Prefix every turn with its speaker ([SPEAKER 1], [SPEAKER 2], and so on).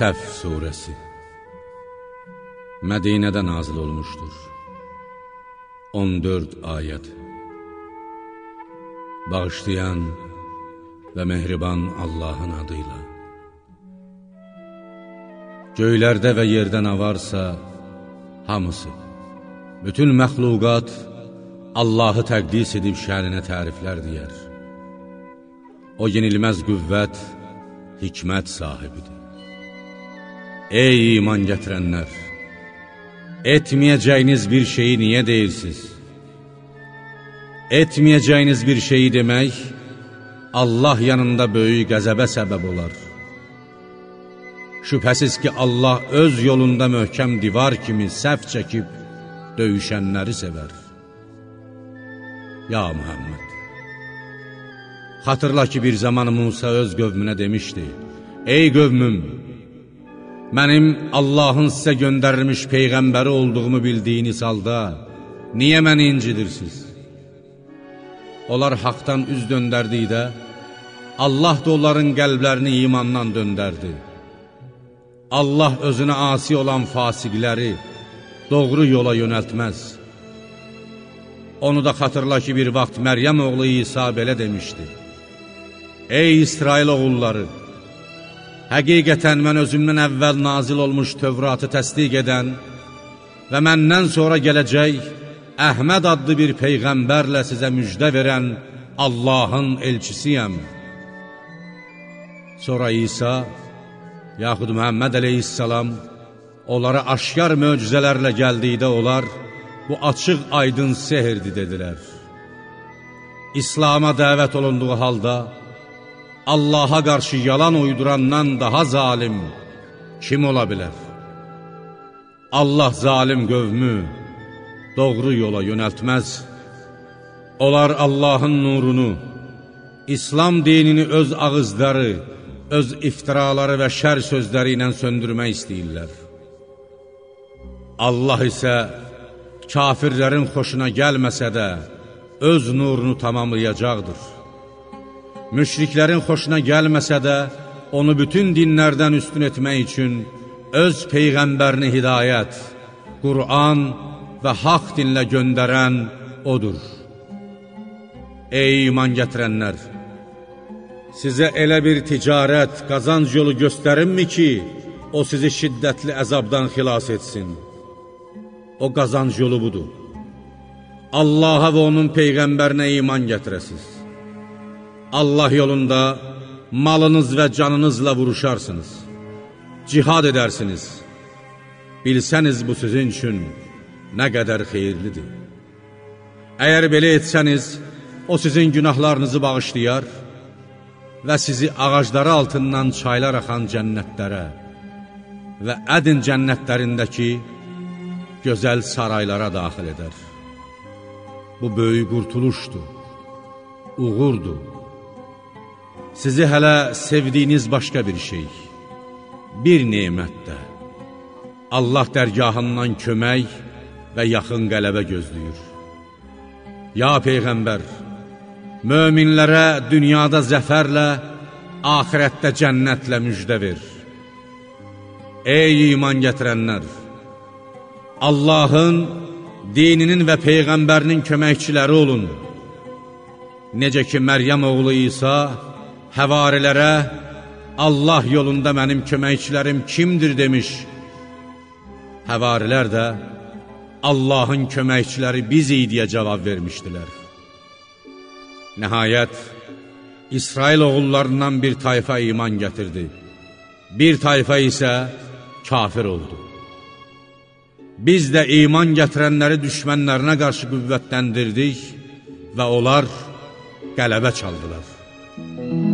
[SPEAKER 1] Səf surəsi. Mədinədə nazil olmuşdur. 14 ayəd Bağışlayan və mehriban Allahın adıyla Göylərdə və yerdə nə varsa hamısı. Bütün məxluqat Allahı təqdis edib şəninə təriflər deyər. O yenilməz qüvvət, hikmət sahibidir Ey iman gətirənlər! Etməyəcəyiniz bir şeyi niyə deyirsiniz? Etməyəcəyiniz bir şeyi demək, Allah yanında böyük qəzəbə səbəb olar. Şübhəsiz ki, Allah öz yolunda möhkəm divar kimi səhv çəkib, döyüşənləri sevər. Ya Muhammed! Xatırla ki, bir zaman Musa öz qövmünə demişdi, Ey qövmüm! Mənim Allahın sizə göndərilmiş Peyğəmbəri olduğumu bildiyiniz halda, niyə məni incidirsiniz? Onlar haqdan üz döndərdikdə, Allah da onların qəlblərini imandan döndərdi. Allah özünə asi olan fasiqləri doğru yola yönəltməz. Onu da xatırla ki, bir vaxt Məryəm oğlu İsa belə demişdi. Ey İsrail oğulları! Həqiqətən mən özümdən əvvəl nazil olmuş Tövratı təsdiq edən və məndən sonra gələcək Əhməd adlı bir Peyğəmbərlə sizə müjdə verən Allahın elçisiyəm. Sonra İsa, yaxud Məhəmməd əleyhissalam onlara aşkar möcüzələrlə gəldikdə onlar, bu açıq aydın sehirdi dedilər. İslama dəvət olunduğu halda, Allaha qarşı yalan uydurandan daha zalim kim ola bilər? Allah zalim qövmü doğru yola yönəltməz. Onlar Allahın nurunu, İslam dinini öz ağızları, öz iftiraları və şər sözləri ilə söndürmək istəyirlər. Allah isə kafirlərin xoşuna gəlməsə də, öz nurunu tamamlayacaqdır müşriklərin xoşuna gəlməsə də, onu bütün dinlərdən üstün etmək üçün öz Peyğəmbərini hidayət, Qur'an və haq dinlə göndərən odur. Ey iman gətirənlər! Sizə elə bir ticarət, qazanc yolu göstərinmi ki, o sizi şiddətli əzabdan xilas etsin? O qazanc yolu budur. Allaha və onun Peyğəmbərinə iman gətirəsiz. Allah yolunda malınız və canınızla vuruşarsınız, cihad edərsiniz. Bilsəniz bu sizin üçün nə qədər xeyirlidir. Əgər belə etsəniz, o sizin günahlarınızı bağışlayar və sizi ağacları altından çaylar axan cənnətlərə və ədin cənnətlərindəki gözəl saraylara daxil edər. Bu böyük qurtuluşdur, uğurdur. Sizi hələ sevdiyiniz başqa bir şey, bir nemətdə, Allah dərgahından kömək və yaxın qələbə gözləyir. Ya Peyğəmbər, möminlərə dünyada zəfərlə, ahirətdə cənnətlə müjdə ver. Ey iman gətirənlər! Allahın, dininin və Peyğəmbərinin köməkçiləri olun. Necə ki, Məryəm oğlu İsa, həvarilərə, Allah yolunda mənim köməkçilərim kimdir demiş. Həvarilər də, Allahın köməkçiləri biz deyə cavab vermişdilər. Nəhayət, İsrail oğullarından bir tayfa iman gətirdi. Bir tayfa isə kafir oldu. Biz də iman gətirənləri düşmənlərinə qarşı qüvvətləndirdik və onlar qələbə çaldılar.